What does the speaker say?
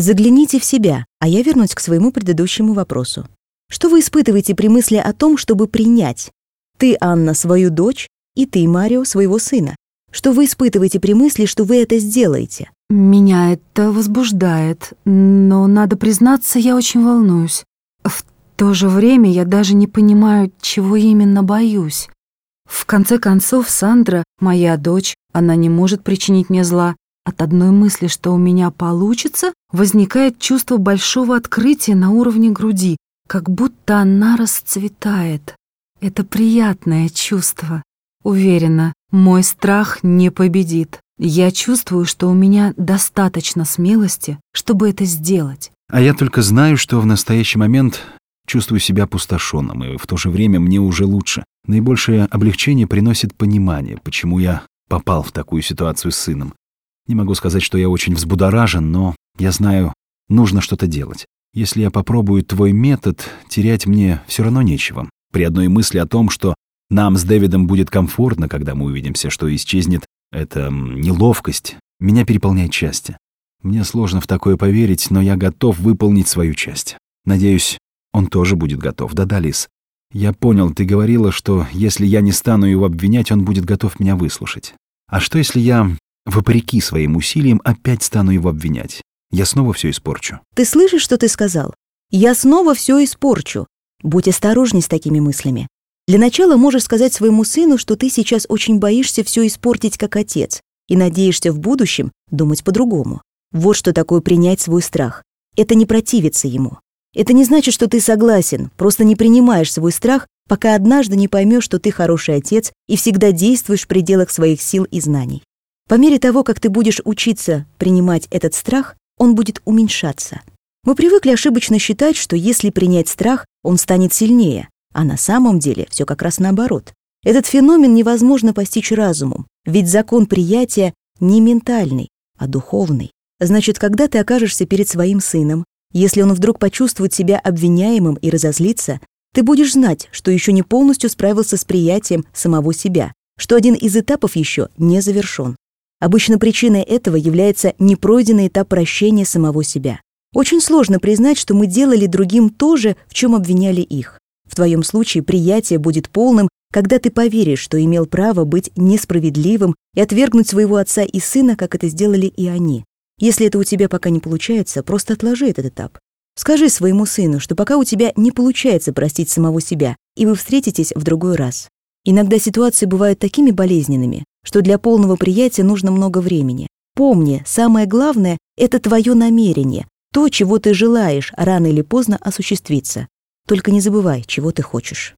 Загляните в себя, а я вернусь к своему предыдущему вопросу. Что вы испытываете при мысли о том, чтобы принять? Ты, Анна, свою дочь, и ты, Марио, своего сына. Что вы испытываете при мысли, что вы это сделаете? Меня это возбуждает, но, надо признаться, я очень волнуюсь. В то же время я даже не понимаю, чего именно боюсь. В конце концов, Сандра — моя дочь, она не может причинить мне зла. От одной мысли, что у меня получится, возникает чувство большого открытия на уровне груди, как будто она расцветает. Это приятное чувство. Уверена, мой страх не победит. Я чувствую, что у меня достаточно смелости, чтобы это сделать. А я только знаю, что в настоящий момент чувствую себя опустошенным, и в то же время мне уже лучше. Наибольшее облегчение приносит понимание, почему я попал в такую ситуацию с сыном. Не могу сказать, что я очень взбудоражен, но я знаю, нужно что-то делать. Если я попробую твой метод, терять мне все равно нечего. При одной мысли о том, что нам с Дэвидом будет комфортно, когда мы увидимся, что исчезнет эта неловкость, меня переполняет счастье. Мне сложно в такое поверить, но я готов выполнить свою часть. Надеюсь, он тоже будет готов. Да-да, Лис. Я понял, ты говорила, что если я не стану его обвинять, он будет готов меня выслушать. А что, если я, вопреки своим усилиям, опять стану его обвинять? Я снова все испорчу. Ты слышишь, что ты сказал? Я снова все испорчу. Будь осторожней с такими мыслями. Для начала можешь сказать своему сыну, что ты сейчас очень боишься все испортить как отец и надеешься в будущем думать по-другому. Вот что такое принять свой страх. Это не противиться ему. Это не значит, что ты согласен, просто не принимаешь свой страх, пока однажды не поймешь, что ты хороший отец и всегда действуешь в пределах своих сил и знаний. По мере того, как ты будешь учиться принимать этот страх, он будет уменьшаться. Мы привыкли ошибочно считать, что если принять страх, он станет сильнее, а на самом деле все как раз наоборот. Этот феномен невозможно постичь разумом, ведь закон приятия не ментальный, а духовный. Значит, когда ты окажешься перед своим сыном, если он вдруг почувствует себя обвиняемым и разозлится, ты будешь знать, что еще не полностью справился с приятием самого себя, что один из этапов еще не завершен. Обычно причиной этого является непройденный этап прощения самого себя. Очень сложно признать, что мы делали другим то же, в чем обвиняли их. В твоем случае приятие будет полным, когда ты поверишь, что имел право быть несправедливым и отвергнуть своего отца и сына, как это сделали и они. Если это у тебя пока не получается, просто отложи этот этап. Скажи своему сыну, что пока у тебя не получается простить самого себя, и вы встретитесь в другой раз. Иногда ситуации бывают такими болезненными, что для полного приятия нужно много времени. Помни, самое главное — это твое намерение, то, чего ты желаешь, рано или поздно осуществиться. Только не забывай, чего ты хочешь.